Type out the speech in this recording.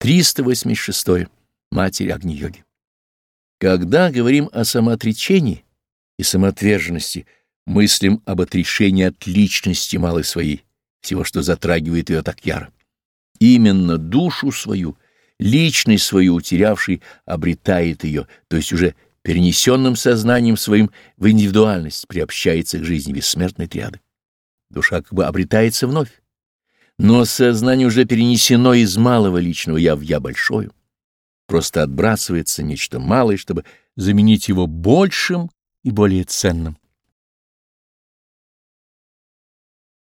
386. Матерь Агни-йоги. Когда говорим о самоотречении и самоотверженности, мыслим об отрешении от личности малой своей, всего, что затрагивает ее так яро. Именно душу свою, личность свою утерявший, обретает ее, то есть уже перенесенным сознанием своим в индивидуальность приобщается к жизни бессмертной триады. Душа как бы обретается вновь. Но сознание уже перенесено из малого личного «я» в «я» большое. Просто отбрасывается нечто малое, чтобы заменить его большим и более ценным.